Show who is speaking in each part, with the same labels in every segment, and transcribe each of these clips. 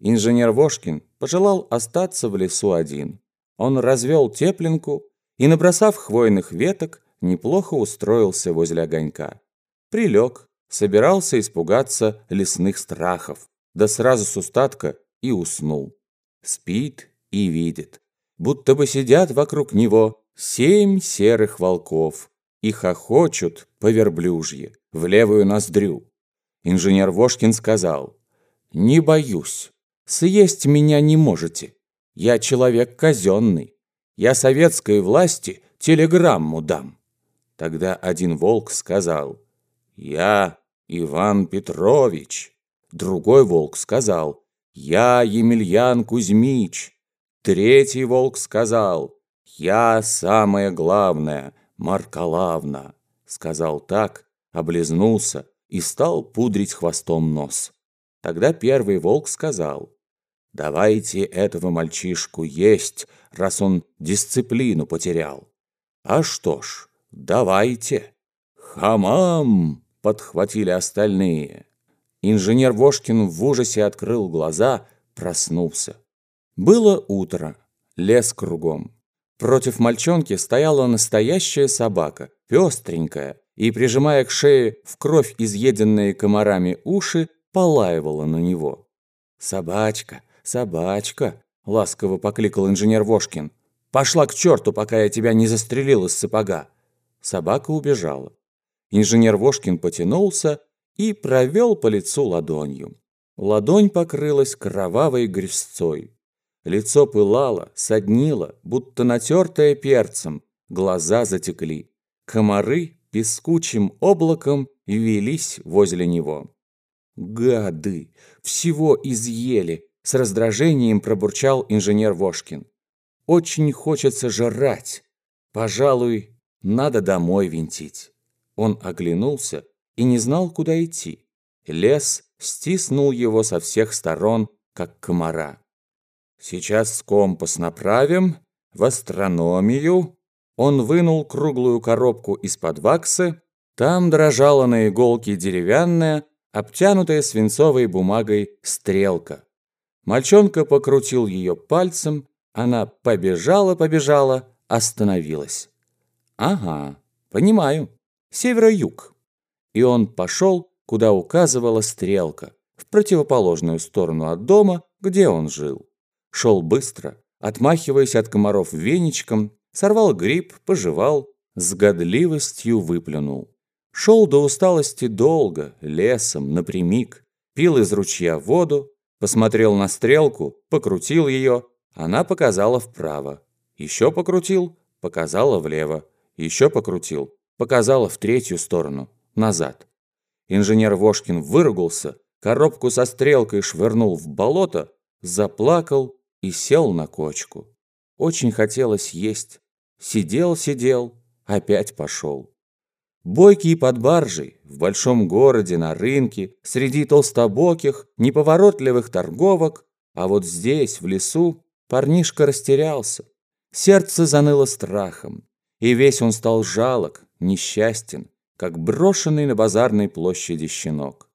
Speaker 1: Инженер Вошкин пожелал остаться в лесу один. Он развел теплинку и, набросав хвойных веток, неплохо устроился возле огонька. Прилег, собирался испугаться лесных страхов, да сразу с устатка и уснул. Спит и видит, будто бы сидят вокруг него семь серых волков и хохочут по верблюжье в левую ноздрю. Инженер Вошкин сказал, «Не боюсь, съесть меня не можете. Я человек казенный. Я советской власти телеграмму дам». Тогда один волк сказал, «Я Иван Петрович». Другой волк сказал, «Я Емельян Кузьмич». Третий волк сказал, «Я самое главное, Маркалавна», сказал так, облизнулся и стал пудрить хвостом нос. Тогда первый волк сказал, «Давайте этого мальчишку есть, раз он дисциплину потерял». «А что ж, давайте». «Хамам!» — подхватили остальные. Инженер Вошкин в ужасе открыл глаза, проснулся. Было утро, лес кругом. Против мальчонки стояла настоящая собака, пестренькая, и, прижимая к шее в кровь изъеденные комарами уши, полаивала на него. «Собачка, собачка!» — ласково покликал инженер Вошкин. «Пошла к черту, пока я тебя не застрелил из сапога!» Собака убежала. Инженер Вошкин потянулся и провел по лицу ладонью. Ладонь покрылась кровавой грязцой. Лицо пылало, соднило, будто натертое перцем, глаза затекли. Комары пескучим облаком велись возле него. «Гады! Всего изъели!» — с раздражением пробурчал инженер Вошкин. «Очень хочется жрать. Пожалуй, надо домой винтить». Он оглянулся и не знал, куда идти. Лес стиснул его со всех сторон, как комара. «Сейчас компас направим в астрономию». Он вынул круглую коробку из-под ваксы. Там дрожала на иголке деревянная, обтянутая свинцовой бумагой стрелка. Мальчонка покрутил ее пальцем, она побежала-побежала, остановилась. «Ага, понимаю, северо-юг». И он пошел, куда указывала стрелка, в противоположную сторону от дома, где он жил. Шел быстро, отмахиваясь от комаров веничком, сорвал гриб, пожевал, с годливостью выплюнул. Шел до усталости долго, лесом, напрямик, пил из ручья воду, посмотрел на стрелку, покрутил ее, она показала вправо. Еще покрутил, показала влево. Еще покрутил, показала в третью сторону, назад. Инженер Вошкин выругался, коробку со стрелкой швырнул в болото, заплакал и сел на кочку. Очень хотелось есть. Сидел, сидел, опять пошел. Бойкий под баржей, в большом городе, на рынке, среди толстобоких, неповоротливых торговок, а вот здесь, в лесу, парнишка растерялся. Сердце заныло страхом, и весь он стал жалок, несчастен, как брошенный на базарной площади щенок.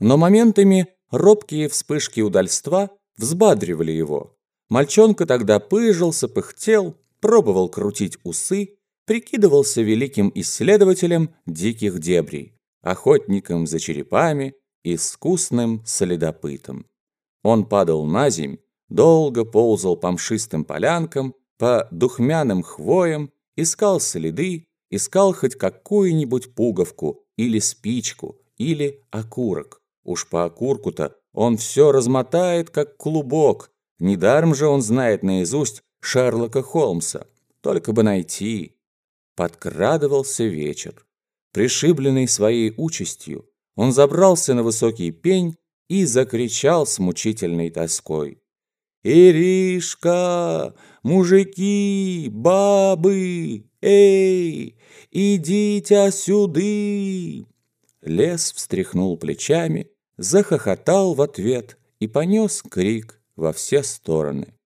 Speaker 1: Но моментами робкие вспышки удальства взбадривали его. Мальчонка тогда пыжился, пыхтел, пробовал крутить усы, прикидывался великим исследователем диких дебрей, охотником за черепами, искусным следопытом. Он падал на земь, долго ползал по мшистым полянкам, по духмяным хвоям, искал следы, искал хоть какую-нибудь пуговку или спичку, или окурок. Уж по окурку-то он все размотает, как клубок. Недаром же он знает наизусть Шерлока Холмса. Только бы найти. Подкрадывался вечер. Пришибленный своей участью, он забрался на высокий пень и закричал с мучительной тоской. «Иришка! Мужики! Бабы! Эй! Идите сюды!» Лес встряхнул плечами, захохотал в ответ и понес крик во все стороны.